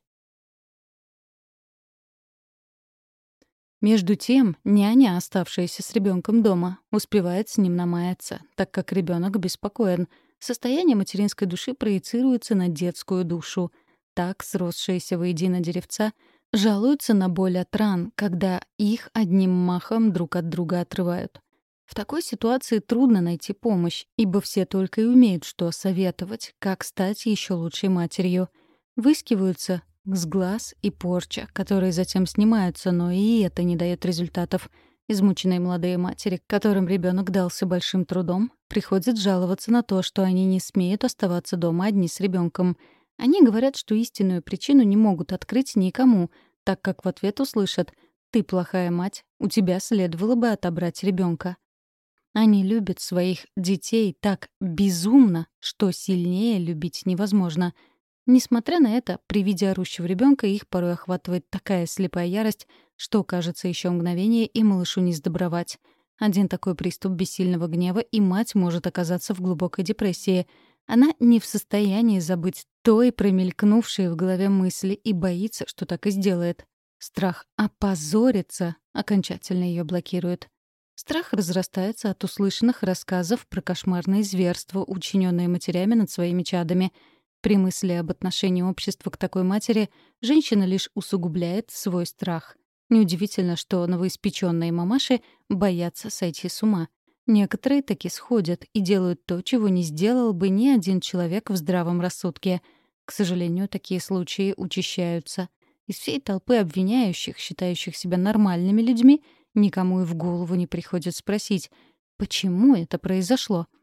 Между тем, няня, оставшаяся с ребенком дома, успевает с ним намаяться, так как ребенок беспокоен. Состояние материнской души проецируется на детскую душу. Так сросшиеся воедино деревца жалуются на боль от ран, когда их одним махом друг от друга отрывают. В такой ситуации трудно найти помощь, ибо все только и умеют что советовать, как стать еще лучшей матерью. Выскиваются сглаз и порча, которые затем снимаются, но и это не дает результатов. Измученные молодые матери, которым ребенок дался большим трудом, приходят жаловаться на то, что они не смеют оставаться дома одни с ребенком. Они говорят, что истинную причину не могут открыть никому, так как в ответ услышат «Ты плохая мать, у тебя следовало бы отобрать ребенка. Они любят своих детей так безумно, что сильнее любить невозможно — Несмотря на это, при виде орущего ребенка их порой охватывает такая слепая ярость, что, кажется, еще мгновение, и малышу не сдобровать. Один такой приступ бессильного гнева, и мать может оказаться в глубокой депрессии. Она не в состоянии забыть той промелькнувшие в голове мысли и боится, что так и сделает. Страх опозориться окончательно ее блокирует. Страх разрастается от услышанных рассказов про кошмарные зверства, учиненные матерями над своими чадами — при мысли об отношении общества к такой матери женщина лишь усугубляет свой страх. Неудивительно, что новоиспеченные мамаши боятся сойти с ума. Некоторые таки сходят и делают то, чего не сделал бы ни один человек в здравом рассудке. К сожалению, такие случаи учащаются. Из всей толпы обвиняющих, считающих себя нормальными людьми, никому и в голову не приходит спросить, почему это произошло —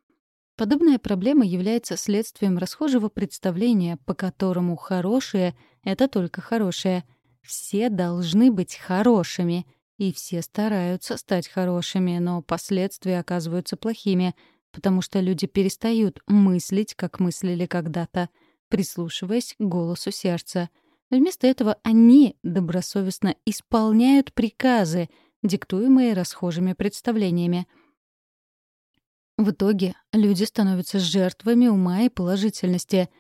Подобная проблема является следствием расхожего представления, по которому хорошее — это только хорошее. Все должны быть хорошими, и все стараются стать хорошими, но последствия оказываются плохими, потому что люди перестают мыслить, как мыслили когда-то, прислушиваясь к голосу сердца. Вместо этого они добросовестно исполняют приказы, диктуемые расхожими представлениями — в итоге люди становятся жертвами ума и положительности.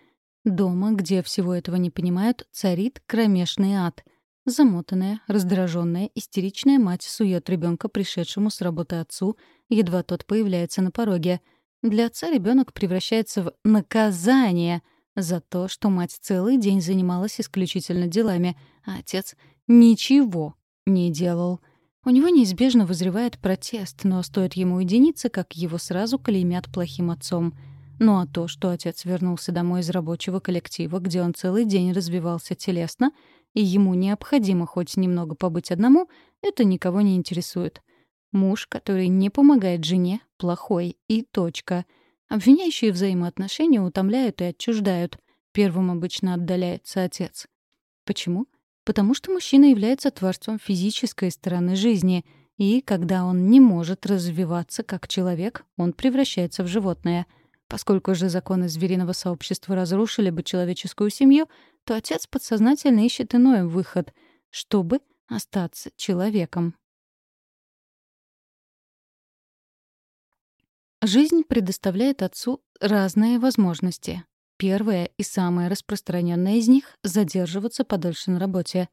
Дома, где всего этого не понимают, царит кромешный ад. Замотанная, раздраженная, истеричная мать сует ребенка пришедшему с работы отцу, едва тот появляется на пороге. Для отца ребенок превращается в наказание за то, что мать целый день занималась исключительно делами, а отец ничего не делал — у него неизбежно вызревает протест, но стоит ему уединиться, как его сразу клеймят плохим отцом. Ну а то, что отец вернулся домой из рабочего коллектива, где он целый день развивался телесно, и ему необходимо хоть немного побыть одному, это никого не интересует. Муж, который не помогает жене, плохой, и точка. Обвиняющие взаимоотношения утомляют и отчуждают. Первым обычно отдаляется отец. Почему? Потому что мужчина является творцом физической стороны жизни, и когда он не может развиваться как человек, он превращается в животное. Поскольку же законы звериного сообщества разрушили бы человеческую семью, то отец подсознательно ищет иной выход, чтобы остаться человеком. Жизнь предоставляет отцу разные возможности. Первое и самое распространенное из них — задерживаться подольше на работе.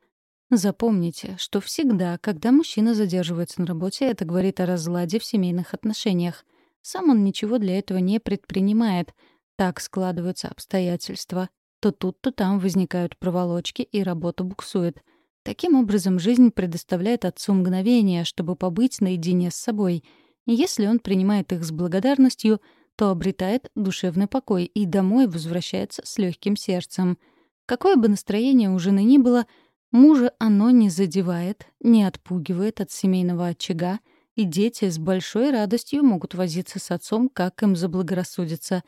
Запомните, что всегда, когда мужчина задерживается на работе, это говорит о разладе в семейных отношениях. Сам он ничего для этого не предпринимает. Так складываются обстоятельства. То тут, то там возникают проволочки, и работа буксует. Таким образом, жизнь предоставляет отцу мгновение, чтобы побыть наедине с собой. И если он принимает их с благодарностью — то обретает душевный покой и домой возвращается с легким сердцем. Какое бы настроение у жены ни было, мужа оно не задевает, не отпугивает от семейного очага, и дети с большой радостью могут возиться с отцом, как им заблагорассудится.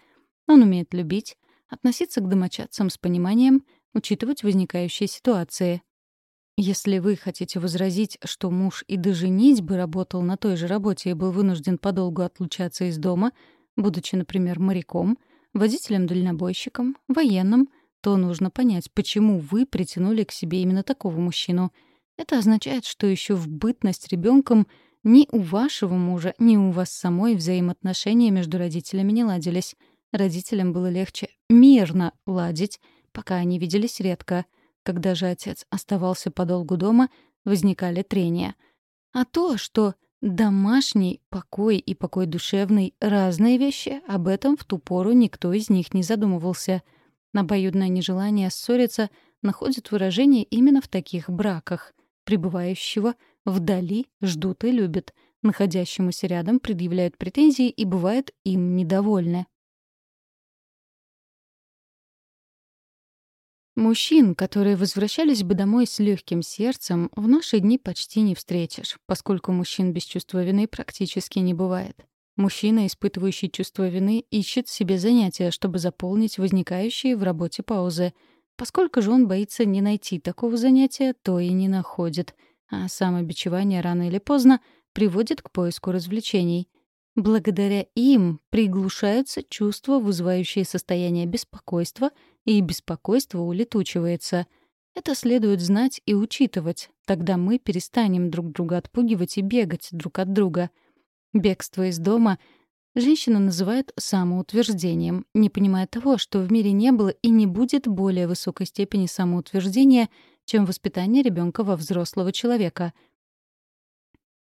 Он умеет любить, относиться к домочадцам с пониманием, учитывать возникающие ситуации. Если вы хотите возразить, что муж и до женитьбы работал на той же работе и был вынужден подолгу отлучаться из дома, будучи, например, моряком, водителем-дальнобойщиком, военным, то нужно понять, почему вы притянули к себе именно такого мужчину. Это означает, что еще в бытность ребенком ни у вашего мужа, ни у вас самой взаимоотношения между родителями не ладились. Родителям было легче мирно ладить, пока они виделись редко. Когда же отец оставался подолгу дома, возникали трения. А то, что домашний покой и покой душевный — разные вещи, об этом в ту пору никто из них не задумывался. Обоюдное нежелание ссориться находит выражение именно в таких браках. Пребывающего Вдали ждут и любят. Находящемуся рядом предъявляют претензии и бывают им недовольны. Мужчин, которые возвращались бы домой с легким сердцем, в наши дни почти не встретишь, поскольку мужчин без чувства вины практически не бывает. Мужчина, испытывающий чувство вины, ищет себе занятия, чтобы заполнить возникающие в работе паузы. Поскольку же он боится не найти такого занятия, то и не находит — а самобичевание рано или поздно приводит к поиску развлечений. Благодаря им приглушаются чувства, вызывающие состояние беспокойства, и беспокойство улетучивается. Это следует знать и учитывать, тогда мы перестанем друг друга отпугивать и бегать друг от друга. Бегство из дома женщина называет самоутверждением, не понимая того, что в мире не было и не будет более высокой степени самоутверждения — чем воспитание ребенка во взрослого человека.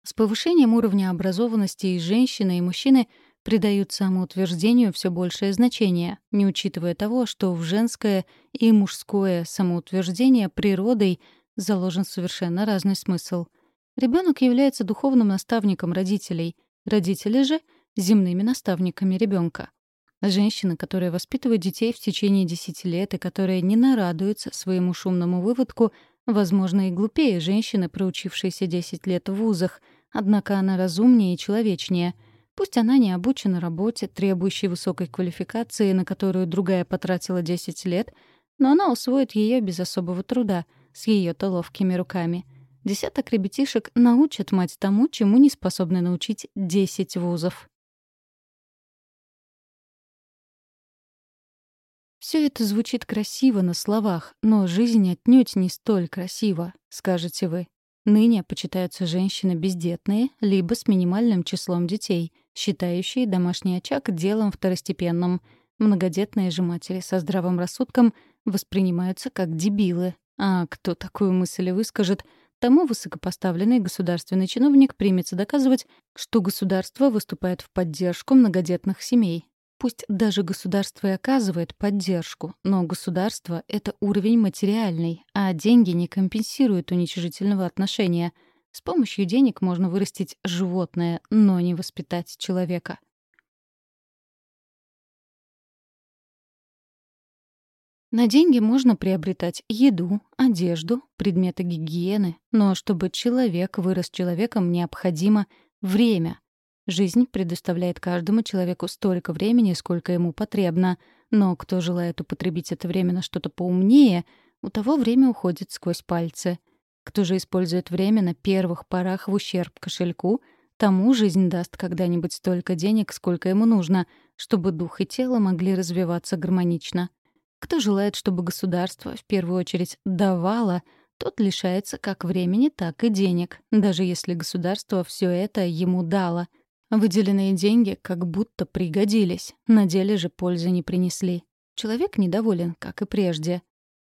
С повышением уровня образованности и женщины, и мужчины придают самоутверждению все большее значение, не учитывая того, что в женское и мужское самоутверждение природой заложен совершенно разный смысл. Ребенок является духовным наставником родителей, родители же — земными наставниками ребенка. Женщина, которая воспитывает детей в течение 10 лет и которая не нарадуется своему шумному выводку, возможно, и глупее женщины, проучившейся 10 лет в вузах, однако она разумнее и человечнее. Пусть она не обучена работе, требующей высокой квалификации, на которую другая потратила 10 лет, но она усвоит ее без особого труда, с ее-то ловкими руками. Десяток ребятишек научат мать тому, чему не способны научить 10 вузов. Все это звучит красиво на словах, но жизнь отнюдь не столь красива, скажете вы. Ныне почитаются женщины бездетные, либо с минимальным числом детей, считающие домашний очаг делом второстепенным. Многодетные же матери со здравым рассудком воспринимаются как дебилы. А кто такую мысль выскажет, тому высокопоставленный государственный чиновник примется доказывать, что государство выступает в поддержку многодетных семей, Пусть даже государство и оказывает поддержку, но государство — это уровень материальный, а деньги не компенсируют уничижительного отношения. С помощью денег можно вырастить животное, но не воспитать человека. На деньги можно приобретать еду, одежду, предметы гигиены, но чтобы человек вырос человеком, необходимо время, Жизнь предоставляет каждому человеку столько времени, сколько ему потребно, но кто желает употребить это время на что-то поумнее, у того время уходит сквозь пальцы. Кто же использует время на первых порах в ущерб кошельку, тому жизнь даст когда-нибудь столько денег, сколько ему нужно, чтобы дух и тело могли развиваться гармонично. Кто желает, чтобы государство в первую очередь давало, тот лишается как времени, так и денег, даже если государство все это ему дало — Выделенные деньги как будто пригодились, на деле же пользы не принесли. Человек недоволен, как и прежде.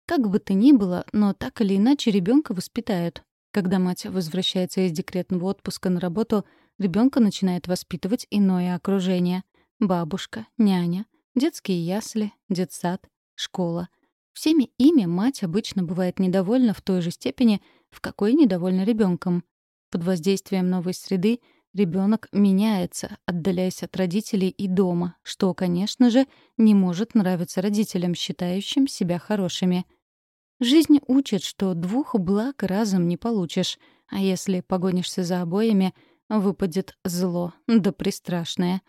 Как бы то ни было, но так или иначе ребенка воспитают. Когда мать возвращается из декретного отпуска на работу, ребенка начинает воспитывать иное окружение. Бабушка, няня, детские ясли, детсад, школа. Всеми ими мать обычно бывает недовольна в той же степени, в какой недовольна ребенком. Под воздействием новой среды Ребенок меняется, отдаляясь от родителей и дома, что, конечно же, не может нравиться родителям, считающим себя хорошими. Жизнь учит, что двух благ разом не получишь, а если погонишься за обоями, выпадет зло, да пристрашное.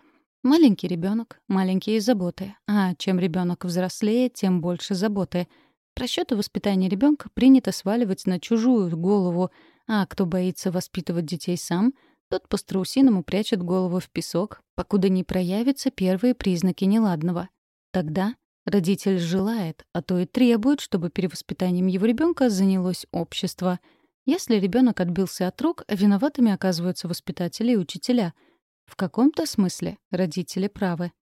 Маленький ребенок, маленькие заботы, а чем ребенок взрослее, тем больше заботы. Просчеты воспитания ребенка принято сваливать на чужую голову, а кто боится воспитывать детей сам, тот по-страусиному прячет голову в песок, покуда не проявятся первые признаки неладного. Тогда родитель желает, а то и требует, чтобы перевоспитанием его ребенка занялось общество. Если ребенок отбился от рук, виноватыми оказываются воспитатели и учителя. В каком-то смысле родители правы.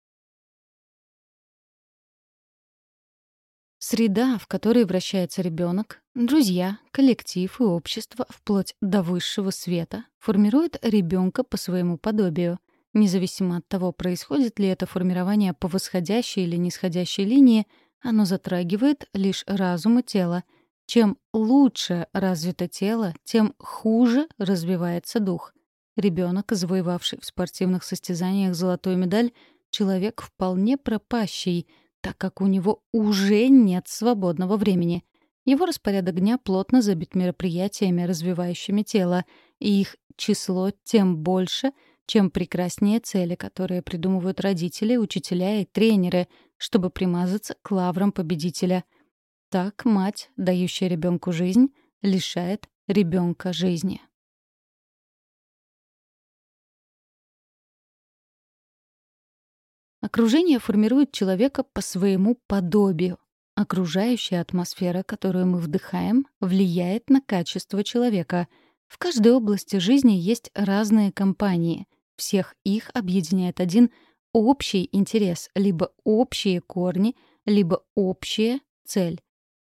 Среда, в которой вращается ребенок, друзья, коллектив и общество, вплоть до высшего света, формируют ребенка по своему подобию. Независимо от того, происходит ли это формирование по восходящей или нисходящей линии, оно затрагивает лишь разум и тело. Чем лучше развито тело, тем хуже развивается дух. Ребенок, завоевавший в спортивных состязаниях золотую медаль, человек вполне пропащий — так как у него уже нет свободного времени. Его распорядок дня плотно забит мероприятиями, развивающими тело, и их число тем больше, чем прекраснее цели, которые придумывают родители, учителя и тренеры, чтобы примазаться к лаврам победителя. Так мать, дающая ребенку жизнь, лишает ребенка жизни. Окружение формирует человека по своему подобию. Окружающая атмосфера, которую мы вдыхаем, влияет на качество человека. В каждой области жизни есть разные компании. Всех их объединяет один общий интерес, либо общие корни, либо общая цель.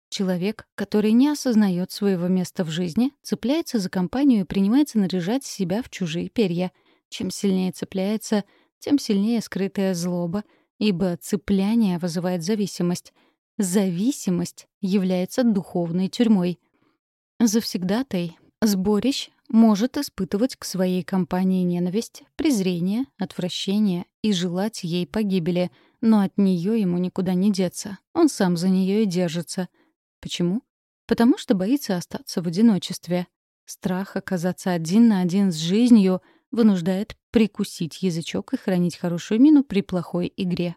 Человек, который не осознает своего места в жизни, цепляется за компанию и принимается наряжать себя в чужие перья. Чем сильнее цепляется — тем сильнее скрытая злоба, ибо цепляние вызывает зависимость. Зависимость является духовной тюрьмой. Завсегдатай, сборищ может испытывать к своей компании ненависть, презрение, отвращение и желать ей погибели, но от нее ему никуда не деться. Он сам за нее и держится. Почему? Потому что боится остаться в одиночестве. Страх оказаться один на один с жизнью вынуждает прикусить язычок и хранить хорошую мину при плохой игре.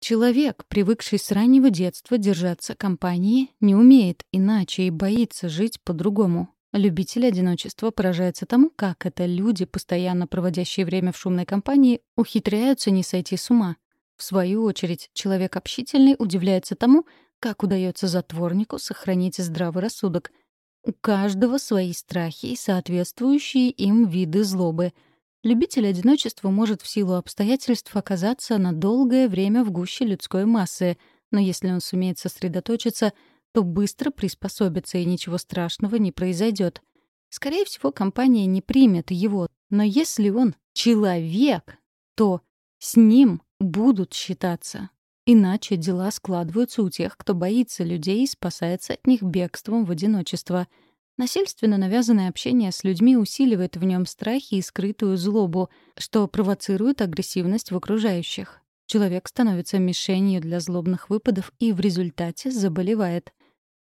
Человек, привыкший с раннего детства держаться компании, не умеет иначе и боится жить по-другому. Любитель одиночества поражается тому, как это люди, постоянно проводящие время в шумной компании, ухитряются не сойти с ума. В свою очередь, человек общительный удивляется тому, как удается затворнику сохранить здравый рассудок, у каждого свои страхи и соответствующие им виды злобы. Любитель одиночества может в силу обстоятельств оказаться на долгое время в гуще людской массы, но если он сумеет сосредоточиться, то быстро приспособится, и ничего страшного не произойдет. Скорее всего, компания не примет его, но если он человек, то с ним будут считаться. Иначе дела складываются у тех, кто боится людей и спасается от них бегством в одиночество. Насильственно навязанное общение с людьми усиливает в нем страхи и скрытую злобу, что провоцирует агрессивность в окружающих. Человек становится мишенью для злобных выпадов и в результате заболевает.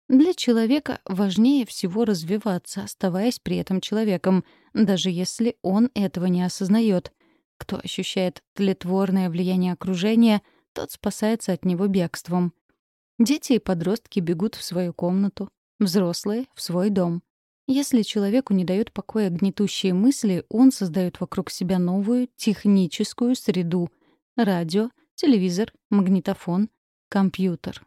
Для человека важнее всего развиваться, оставаясь при этом человеком, даже если он этого не осознает. Кто ощущает тлетворное влияние окружения — тот спасается от него бегством. Дети и подростки бегут в свою комнату, взрослые — в свой дом. Если человеку не дают покоя гнетущие мысли, он создает вокруг себя новую техническую среду — радио, телевизор, магнитофон, компьютер.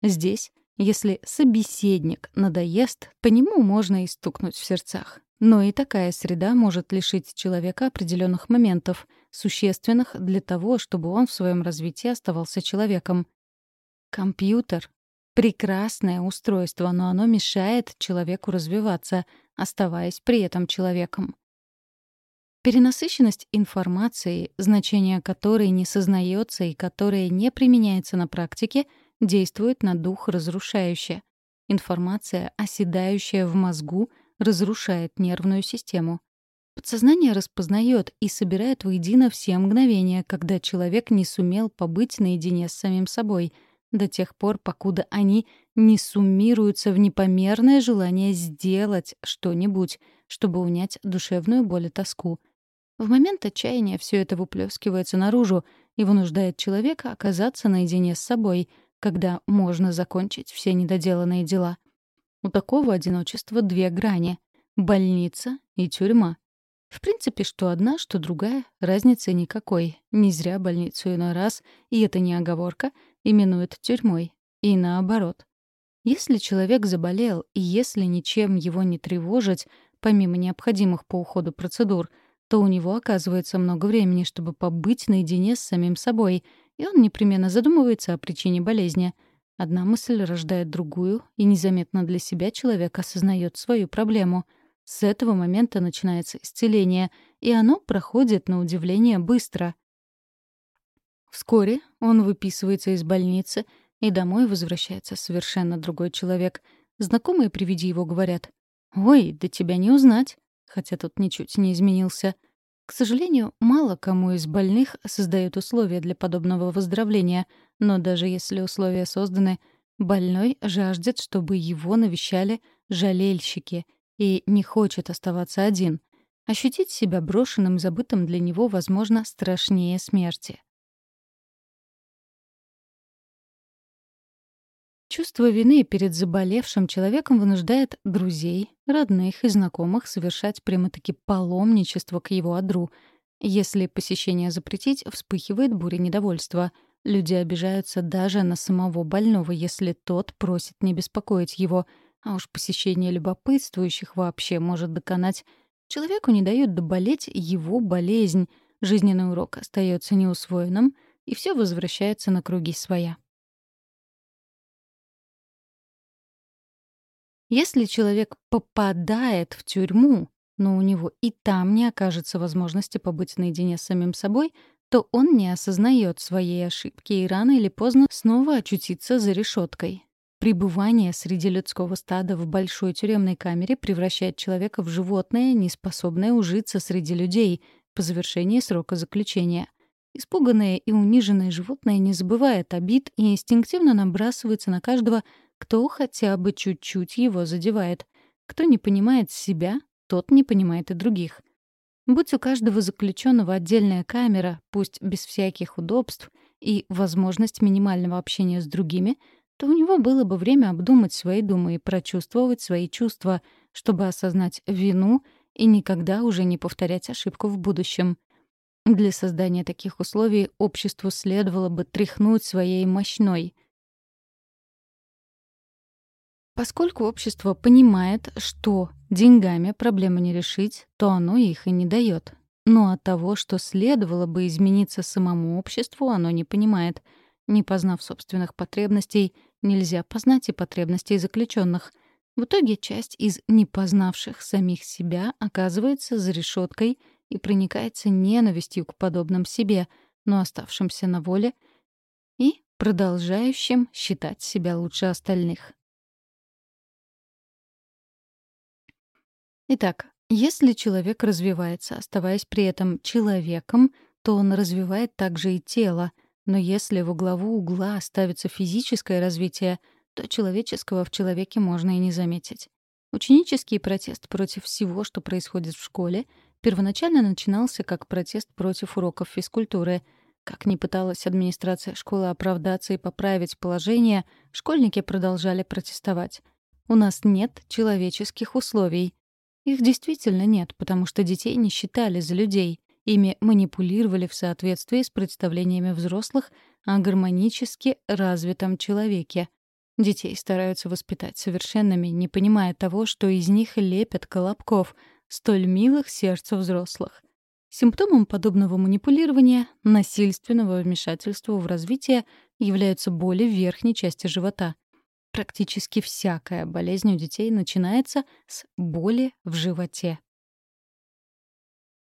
Здесь, если собеседник надоест, по нему можно и стукнуть в сердцах. Но и такая среда может лишить человека определенных моментов, существенных для того, чтобы он в своем развитии оставался человеком. Компьютер — прекрасное устройство, но оно мешает человеку развиваться, оставаясь при этом человеком. Перенасыщенность информации, значение которой не сознается и которая не применяется на практике, действует на дух разрушающе. Информация, оседающая в мозгу — разрушает нервную систему. Подсознание распознает и собирает воедино все мгновения, когда человек не сумел побыть наедине с самим собой, до тех пор, покуда они не суммируются в непомерное желание сделать что-нибудь, чтобы унять душевную боль и тоску. В момент отчаяния все это выплескивается наружу и вынуждает человека оказаться наедине с собой, когда можно закончить все недоделанные дела. У такого одиночества две грани — больница и тюрьма. В принципе, что одна, что другая, разницы никакой. Не зря больницу иной раз, и это не оговорка, именуют тюрьмой. И наоборот. Если человек заболел, и если ничем его не тревожить, помимо необходимых по уходу процедур, то у него оказывается много времени, чтобы побыть наедине с самим собой, и он непременно задумывается о причине болезни. Одна мысль рождает другую, и незаметно для себя человек осознает свою проблему — с этого момента начинается исцеление, и оно проходит на удивление быстро. Вскоре он выписывается из больницы, и домой возвращается совершенно другой человек. Знакомые при виде его говорят «Ой, да тебя не узнать», хотя тот ничуть не изменился. К сожалению, мало кому из больных создают условия для подобного выздоровления, но даже если условия созданы, больной жаждет, чтобы его навещали жалельщики — и не хочет оставаться один. Ощутить себя брошенным и забытым для него, возможно, страшнее смерти. Чувство вины перед заболевшим человеком вынуждает друзей, родных и знакомых совершать прямо-таки паломничество к его одру. Если посещение запретить, вспыхивает буря недовольства. Люди обижаются даже на самого больного, если тот просит не беспокоить его — а уж посещение любопытствующих вообще может доконать. Человеку не дают доболеть его болезнь, жизненный урок остается неусвоенным, и все возвращается на круги своя. Если человек попадает в тюрьму, но у него и там не окажется возможности побыть наедине с самим собой, то он не осознает своей ошибки и рано или поздно снова очутится за решеткой. Пребывание среди людского стада в большой тюремной камере превращает человека в животное, неспособное ужиться среди людей по завершении срока заключения. Испуганное и униженное животное не забывает обид и инстинктивно набрасывается на каждого, кто хотя бы чуть-чуть его задевает. Кто не понимает себя, тот не понимает и других. Будь у каждого заключенного отдельная камера, пусть без всяких удобств, и возможность минимального общения с другими — то у него было бы время обдумать свои думы и прочувствовать свои чувства, чтобы осознать вину и никогда уже не повторять ошибку в будущем. Для создания таких условий обществу следовало бы тряхнуть своей мощной. Поскольку общество понимает, что деньгами проблемы не решить, то оно их и не дает. Но от того, что следовало бы измениться самому обществу, оно не понимает. Не познав собственных потребностей — нельзя познать и потребностей заключенных. В итоге часть из непознавших самих себя оказывается за решеткой и проникается ненавистью к подобным себе, но оставшимся на воле и продолжающим считать себя лучше остальных. Итак, если человек развивается, оставаясь при этом человеком, то он развивает также и тело — но если во главу угла ставится физическое развитие, то человеческого в человеке можно и не заметить. Ученический протест против всего, что происходит в школе, первоначально начинался как протест против уроков физкультуры. Как ни пыталась администрация школы оправдаться и поправить положение, школьники продолжали протестовать. У нас нет человеческих условий. Их действительно нет, потому что детей не считали за людей. Ими манипулировали в соответствии с представлениями взрослых о гармонически развитом человеке. Детей стараются воспитать совершенными, не понимая того, что из них лепят колобков, столь милых сердцу взрослых. Симптомом подобного манипулирования, насильственного вмешательства в развитие являются боли в верхней части живота. Практически всякая болезнь у детей начинается с боли в животе.